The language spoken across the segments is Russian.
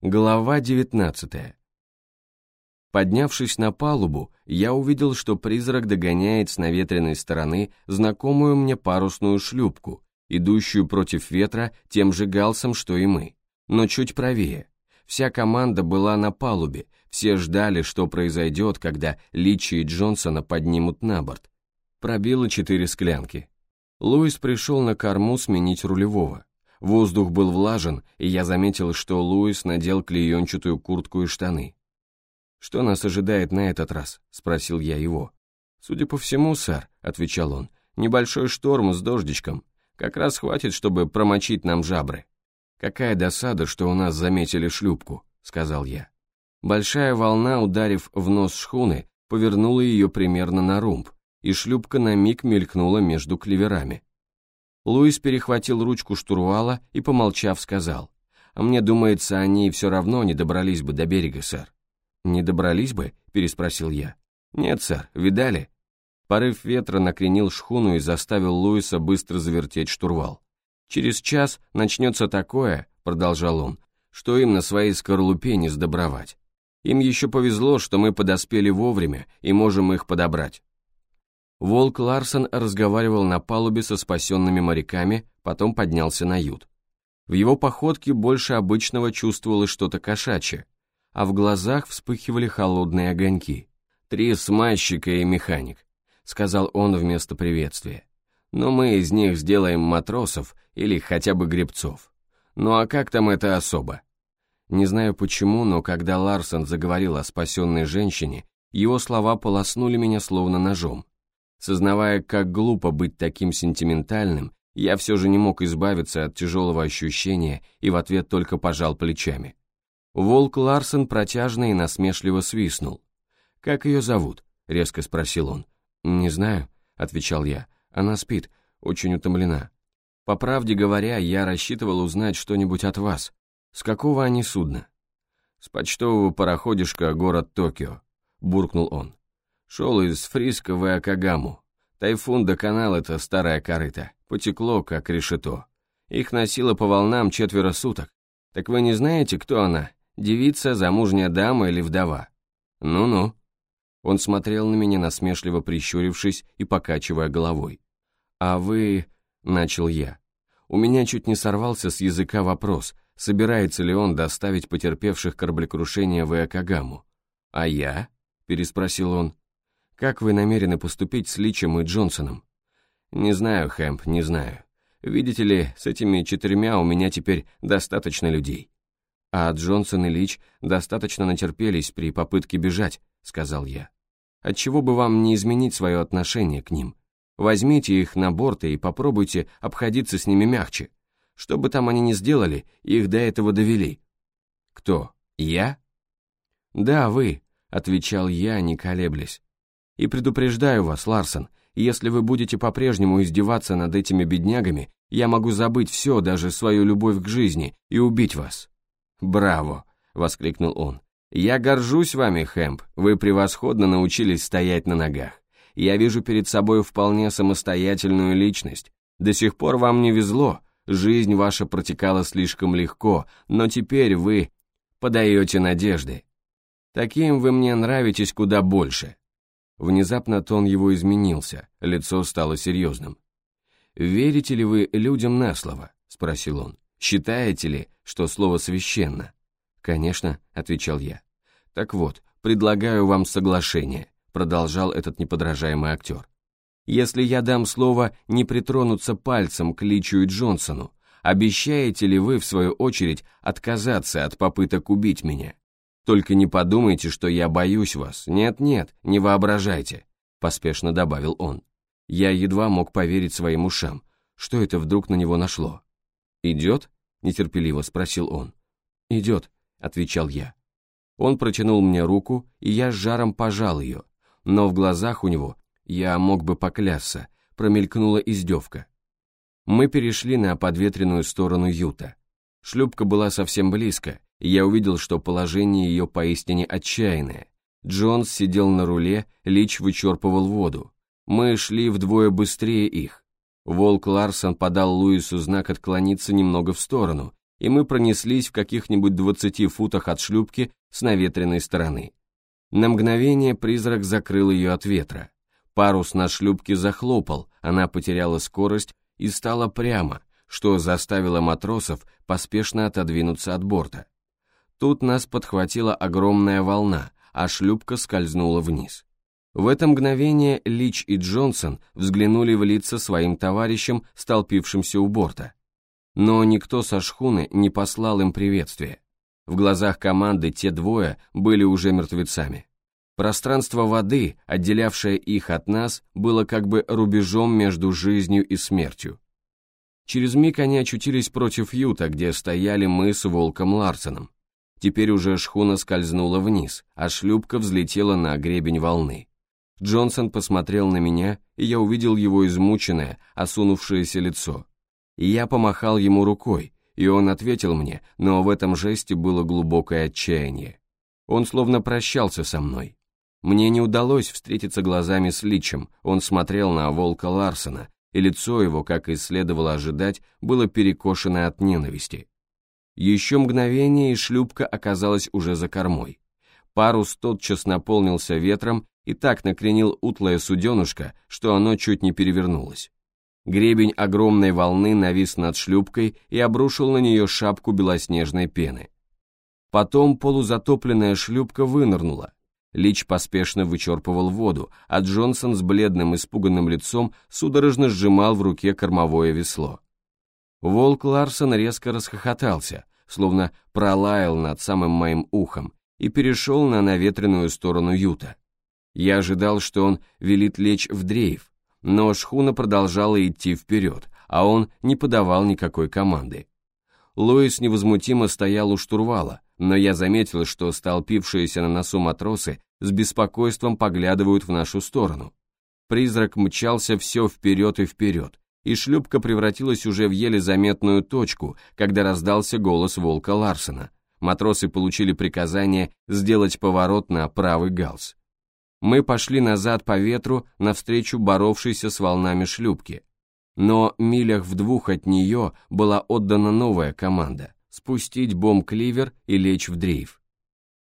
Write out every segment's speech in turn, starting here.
Глава 19 Поднявшись на палубу, я увидел, что призрак догоняет с наветренной стороны знакомую мне парусную шлюпку, идущую против ветра тем же галсом, что и мы, но чуть правее. Вся команда была на палубе, все ждали, что произойдет, когда Личи и Джонсона поднимут на борт. Пробило четыре склянки. Луис пришел на корму сменить рулевого. Воздух был влажен, и я заметил, что Луис надел клеенчатую куртку и штаны. «Что нас ожидает на этот раз?» — спросил я его. «Судя по всему, сэр», — отвечал он, — «небольшой шторм с дождичком. Как раз хватит, чтобы промочить нам жабры». «Какая досада, что у нас заметили шлюпку», — сказал я. Большая волна, ударив в нос шхуны, повернула ее примерно на румб, и шлюпка на миг мелькнула между клеверами. Луис перехватил ручку штурвала и, помолчав, сказал, «А мне думается, они все равно не добрались бы до берега, сэр». «Не добрались бы?» – переспросил я. «Нет, сэр, видали?» Порыв ветра накренил шхуну и заставил Луиса быстро завертеть штурвал. «Через час начнется такое», – продолжал он, – «что им на своей скорлупе не сдобровать. Им еще повезло, что мы подоспели вовремя и можем их подобрать. Волк Ларсон разговаривал на палубе со спасенными моряками, потом поднялся на ют. В его походке больше обычного чувствовалось что-то кошачье, а в глазах вспыхивали холодные огоньки. «Три смазчика и механик», — сказал он вместо приветствия. «Но мы из них сделаем матросов или хотя бы гребцов. Ну а как там это особо?» Не знаю почему, но когда Ларсон заговорил о спасенной женщине, его слова полоснули меня словно ножом. Сознавая, как глупо быть таким сентиментальным, я все же не мог избавиться от тяжелого ощущения и в ответ только пожал плечами. Волк Ларсен протяжно и насмешливо свистнул. «Как ее зовут?» — резко спросил он. «Не знаю», — отвечал я. «Она спит, очень утомлена. По правде говоря, я рассчитывал узнать что-нибудь от вас. С какого они судна?» «С почтового пароходишка город Токио», — буркнул он. Шел из Фриска в Акагаму. Тайфун до канал — это старая корыта. Потекло, как решето. Их носило по волнам четверо суток. Так вы не знаете, кто она? Девица, замужняя дама или вдова? Ну-ну. Он смотрел на меня, насмешливо прищурившись и покачивая головой. «А вы...» — начал я. У меня чуть не сорвался с языка вопрос, собирается ли он доставить потерпевших кораблекрушение в Иокагаму. «А я?» — переспросил он. Как вы намерены поступить с Личем и Джонсоном? Не знаю, Хэмп, не знаю. Видите ли, с этими четырьмя у меня теперь достаточно людей. А Джонсон и Лич достаточно натерпелись при попытке бежать, сказал я. Отчего бы вам не изменить свое отношение к ним? Возьмите их на борт и попробуйте обходиться с ними мягче. Что бы там они ни сделали, их до этого довели. Кто? Я? Да, вы, отвечал я, не колеблясь. И предупреждаю вас, Ларсон, если вы будете по-прежнему издеваться над этими беднягами, я могу забыть все, даже свою любовь к жизни, и убить вас». «Браво!» — воскликнул он. «Я горжусь вами, Хэмп, вы превосходно научились стоять на ногах. Я вижу перед собой вполне самостоятельную личность. До сих пор вам не везло, жизнь ваша протекала слишком легко, но теперь вы подаете надежды. Таким вы мне нравитесь куда больше. Внезапно тон его изменился, лицо стало серьезным. «Верите ли вы людям на слово?» — спросил он. «Считаете ли, что слово священно?» «Конечно», — отвечал я. «Так вот, предлагаю вам соглашение», — продолжал этот неподражаемый актер. «Если я дам слово не притронуться пальцем к Личу Джонсону, обещаете ли вы, в свою очередь, отказаться от попыток убить меня?» Только не подумайте, что я боюсь вас. Нет-нет, не воображайте», — поспешно добавил он. Я едва мог поверить своим ушам. Что это вдруг на него нашло? «Идет?» — нетерпеливо спросил он. «Идет», — отвечал я. Он протянул мне руку, и я с жаром пожал ее, но в глазах у него, я мог бы поклясться, промелькнула издевка. Мы перешли на подветренную сторону юта. Шлюпка была совсем близко, я увидел, что положение ее поистине отчаянное. Джонс сидел на руле, Лич вычерпывал воду. Мы шли вдвое быстрее их. Волк Ларсон подал Луису знак отклониться немного в сторону, и мы пронеслись в каких-нибудь двадцати футах от шлюпки с наветренной стороны. На мгновение призрак закрыл ее от ветра. Парус на шлюпке захлопал, она потеряла скорость и стала прямо, что заставило матросов поспешно отодвинуться от борта. Тут нас подхватила огромная волна, а шлюпка скользнула вниз. В это мгновение Лич и Джонсон взглянули в лица своим товарищам, столпившимся у борта. Но никто со шхуны не послал им приветствия. В глазах команды те двое были уже мертвецами. Пространство воды, отделявшее их от нас, было как бы рубежом между жизнью и смертью. Через миг они очутились против Юта, где стояли мы с Волком Ларсеном. Теперь уже шхуна скользнула вниз, а шлюпка взлетела на гребень волны. Джонсон посмотрел на меня, и я увидел его измученное, осунувшееся лицо. И я помахал ему рукой, и он ответил мне, но в этом жесте было глубокое отчаяние. Он словно прощался со мной. Мне не удалось встретиться глазами с Личем, он смотрел на волка Ларсона, и лицо его, как и следовало ожидать, было перекошено от ненависти. Еще мгновение, и шлюпка оказалась уже за кормой. Парус тотчас наполнился ветром и так накренил утлое суденушка, что оно чуть не перевернулось. Гребень огромной волны навис над шлюпкой и обрушил на нее шапку белоснежной пены. Потом полузатопленная шлюпка вынырнула, Лич поспешно вычерпывал воду, а Джонсон с бледным испуганным лицом судорожно сжимал в руке кормовое весло. Волк Ларсон резко расхохотался, словно пролаял над самым моим ухом, и перешел на наветренную сторону юта. Я ожидал, что он велит лечь в дрейф, но шхуна продолжала идти вперед, а он не подавал никакой команды. Луис невозмутимо стоял у штурвала, но я заметил, что столпившиеся на носу матросы с беспокойством поглядывают в нашу сторону. Призрак мчался все вперед и вперед, и шлюпка превратилась уже в еле заметную точку, когда раздался голос волка Ларсена. Матросы получили приказание сделать поворот на правый галс. Мы пошли назад по ветру навстречу боровшейся с волнами шлюпки. Но милях в двух от нее была отдана новая команда спустить бомб-кливер и лечь в дрейф.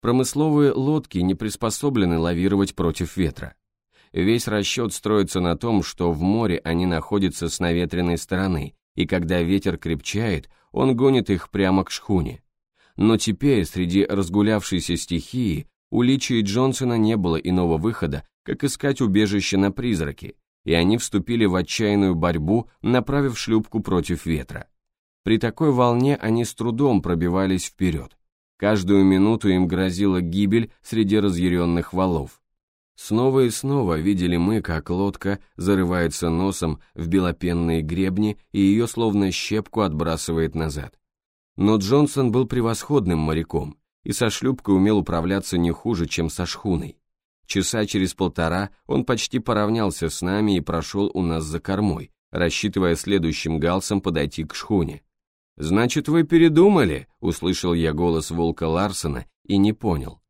Промысловые лодки не приспособлены лавировать против ветра. Весь расчет строится на том, что в море они находятся с наветренной стороны, и когда ветер крепчает, он гонит их прямо к шхуне. Но теперь, среди разгулявшейся стихии, у Личи и Джонсона не было иного выхода, как искать убежище на призраке, и они вступили в отчаянную борьбу, направив шлюпку против ветра. При такой волне они с трудом пробивались вперед. Каждую минуту им грозила гибель среди разъяренных валов. Снова и снова видели мы, как лодка зарывается носом в белопенные гребни и ее словно щепку отбрасывает назад. Но Джонсон был превосходным моряком и со шлюпкой умел управляться не хуже, чем со шхуной. Часа через полтора он почти поравнялся с нами и прошел у нас за кормой, рассчитывая следующим галсом подойти к шхуне. «Значит, вы передумали?» — услышал я голос волка Ларсона и не понял.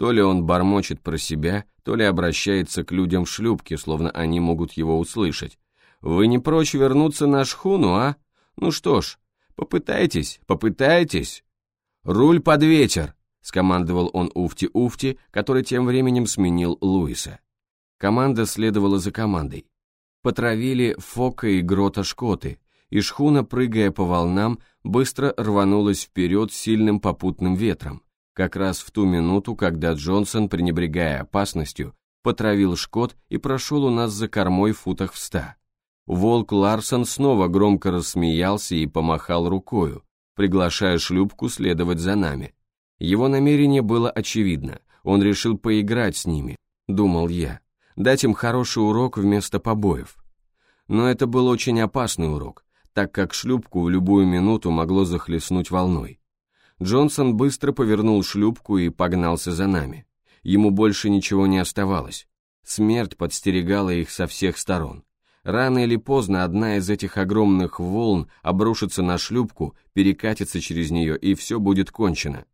То ли он бормочет про себя, то ли обращается к людям в шлюпке, словно они могут его услышать. «Вы не прочь вернуться на шхуну, а? Ну что ж, попытайтесь, попытайтесь!» «Руль под ветер!» — скомандовал он Уфти-Уфти, который тем временем сменил Луиса. Команда следовала за командой. Потравили Фока и Грота Шкоты, и шхуна, прыгая по волнам, быстро рванулась вперед сильным попутным ветром, как раз в ту минуту, когда Джонсон, пренебрегая опасностью, потравил шкот и прошел у нас за кормой футах в ста. Волк Ларсон снова громко рассмеялся и помахал рукою, приглашая шлюпку следовать за нами. Его намерение было очевидно, он решил поиграть с ними, думал я, дать им хороший урок вместо побоев. Но это был очень опасный урок, так как шлюпку в любую минуту могло захлестнуть волной. Джонсон быстро повернул шлюпку и погнался за нами. Ему больше ничего не оставалось. Смерть подстерегала их со всех сторон. Рано или поздно одна из этих огромных волн обрушится на шлюпку, перекатится через нее, и все будет кончено.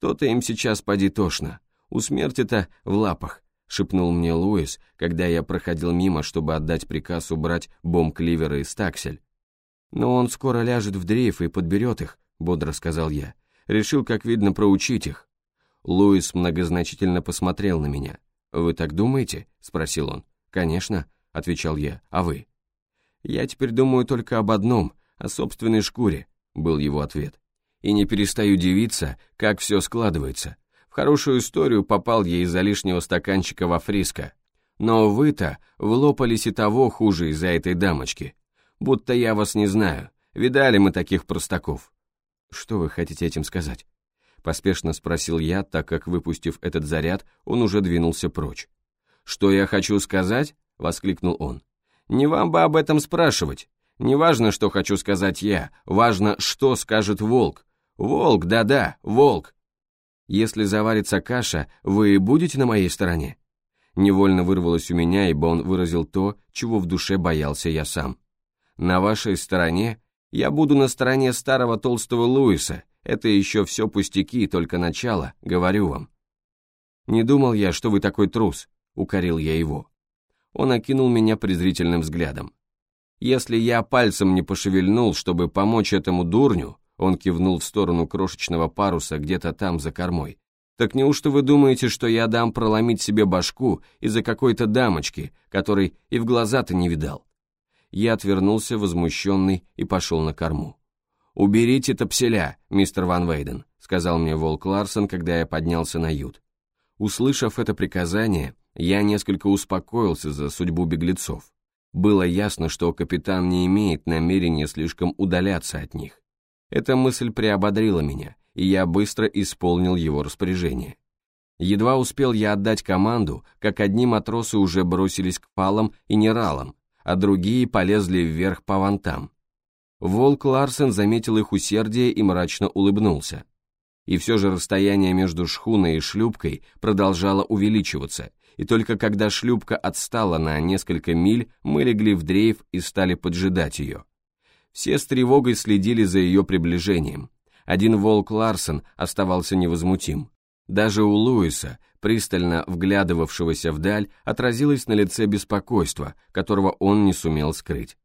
То-то им сейчас поди тошно. У смерти-то в лапах, шепнул мне Луис, когда я проходил мимо, чтобы отдать приказ убрать бомб Кливера и Стаксель. Но он скоро ляжет в дрейф и подберет их, — бодро сказал я. «Решил, как видно, проучить их». Луис многозначительно посмотрел на меня. «Вы так думаете?» — спросил он. «Конечно», — отвечал я. «А вы?» «Я теперь думаю только об одном, о собственной шкуре», — был его ответ. «И не перестаю дивиться, как все складывается. В хорошую историю попал я из-за лишнего стаканчика во фриско. Но вы-то влопались и того хуже из-за этой дамочки. Будто я вас не знаю. Видали мы таких простаков». «Что вы хотите этим сказать?» Поспешно спросил я, так как, выпустив этот заряд, он уже двинулся прочь. «Что я хочу сказать?» — воскликнул он. «Не вам бы об этом спрашивать. Не важно, что хочу сказать я, важно, что скажет волк. Волк, да-да, волк. Если заварится каша, вы будете на моей стороне?» Невольно вырвалось у меня, ибо он выразил то, чего в душе боялся я сам. «На вашей стороне? Я буду на стороне старого толстого Луиса, это еще все пустяки, только начало, говорю вам. Не думал я, что вы такой трус, укорил я его. Он окинул меня презрительным взглядом. Если я пальцем не пошевельнул, чтобы помочь этому дурню, он кивнул в сторону крошечного паруса где-то там за кормой, так неужто вы думаете, что я дам проломить себе башку из-за какой-то дамочки, которой и в глаза-то не видал? Я отвернулся, возмущенный, и пошел на корму. «Уберите топселя, мистер Ван Вейден», — сказал мне Волк Ларсон, когда я поднялся на ют. Услышав это приказание, я несколько успокоился за судьбу беглецов. Было ясно, что капитан не имеет намерения слишком удаляться от них. Эта мысль приободрила меня, и я быстро исполнил его распоряжение. Едва успел я отдать команду, как одни матросы уже бросились к палам и нералам, а другие полезли вверх по вантам. Волк Ларсен заметил их усердие и мрачно улыбнулся. И все же расстояние между шхуной и шлюпкой продолжало увеличиваться, и только когда шлюпка отстала на несколько миль, мы легли в дрейф и стали поджидать ее. Все с тревогой следили за ее приближением. Один волк Ларсен оставался невозмутим. Даже у Луиса, пристально вглядывавшегося вдаль, отразилось на лице беспокойство, которого он не сумел скрыть.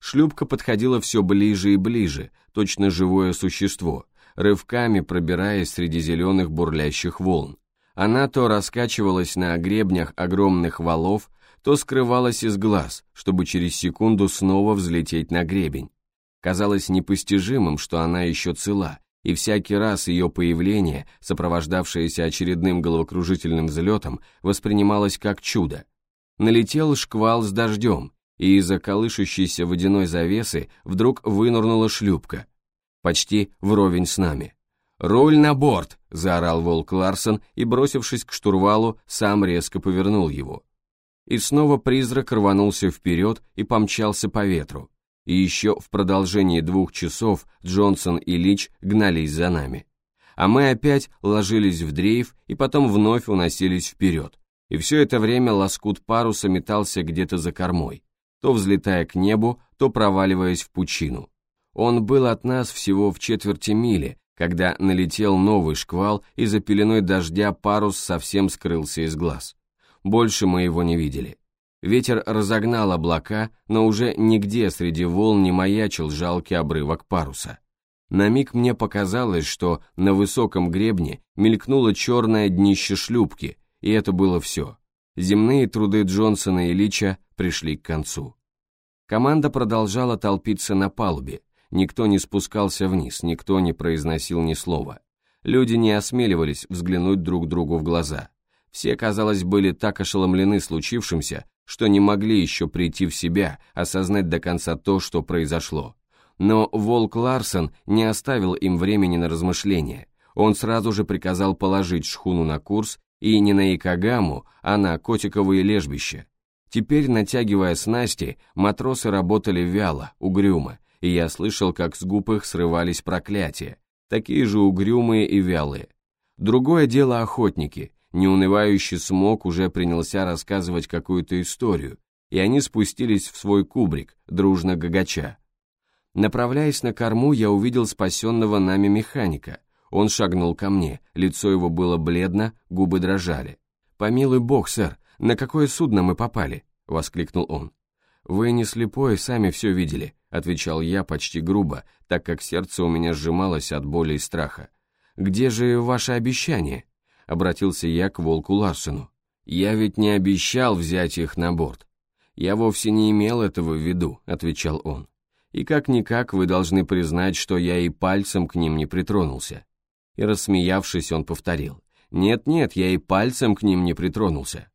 Шлюпка подходила все ближе и ближе, точно живое существо, рывками пробираясь среди зеленых бурлящих волн. Она то раскачивалась на гребнях огромных валов, то скрывалась из глаз, чтобы через секунду снова взлететь на гребень. Казалось непостижимым, что она еще цела, и всякий раз ее появление, сопровождавшееся очередным головокружительным взлетом, воспринималось как чудо. Налетел шквал с дождем, и из-за колышущейся водяной завесы вдруг вынырнула шлюпка, почти вровень с нами. «Руль на борт!» — заорал Волк Ларсон и, бросившись к штурвалу, сам резко повернул его. И снова призрак рванулся вперед и помчался по ветру. И еще в продолжении двух часов Джонсон и Лич гнались за нами. А мы опять ложились в дрейф и потом вновь уносились вперед. И все это время лоскут паруса метался где-то за кормой то взлетая к небу, то проваливаясь в пучину. Он был от нас всего в четверти мили, когда налетел новый шквал, и за пеленой дождя парус совсем скрылся из глаз. Больше мы его не видели. Ветер разогнал облака, но уже нигде среди волн не маячил жалкий обрывок паруса. На миг мне показалось, что на высоком гребне мелькнуло черное днище шлюпки, и это было все. Земные труды Джонсона и Лича пришли к концу. Команда продолжала толпиться на палубе, никто не спускался вниз, никто не произносил ни слова. Люди не осмеливались взглянуть друг другу в глаза. Все, казалось, были так ошеломлены случившимся, что не могли еще прийти в себя, осознать до конца то, что произошло. Но Волк Ларсон не оставил им времени на размышления. Он сразу же приказал положить шхуну на курс и не на Икагаму, а на Котиковые лежбище. Теперь, натягивая снасти, матросы работали вяло, угрюмо, и я слышал, как с губ их срывались проклятия, такие же угрюмые и вялые. Другое дело охотники, неунывающий смог уже принялся рассказывать какую-то историю, и они спустились в свой кубрик, дружно гагача. Направляясь на корму, я увидел спасенного нами механика. Он шагнул ко мне, лицо его было бледно, губы дрожали. «Помилуй бог, сэр, на какое судно мы попали?» — воскликнул он. «Вы не слепой, сами все видели», отвечал я почти грубо, так как сердце у меня сжималось от боли и страха. «Где же ваше обещание?» — обратился я к волку Ларсену. «Я ведь не обещал взять их на борт». «Я вовсе не имел этого в виду», — отвечал он. «И как-никак вы должны признать, что я и пальцем к ним не притронулся». И рассмеявшись, он повторил. «Нет-нет, я и пальцем к ним не притронулся».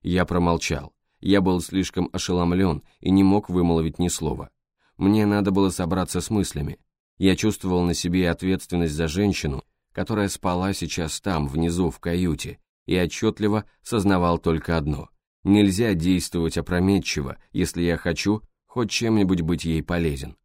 Я промолчал. Я был слишком ошеломлен и не мог вымолвить ни слова. Мне надо было собраться с мыслями. Я чувствовал на себе ответственность за женщину, которая спала сейчас там, внизу, в каюте, и отчетливо сознавал только одно. Нельзя действовать опрометчиво, если я хочу хоть чем-нибудь быть ей полезен.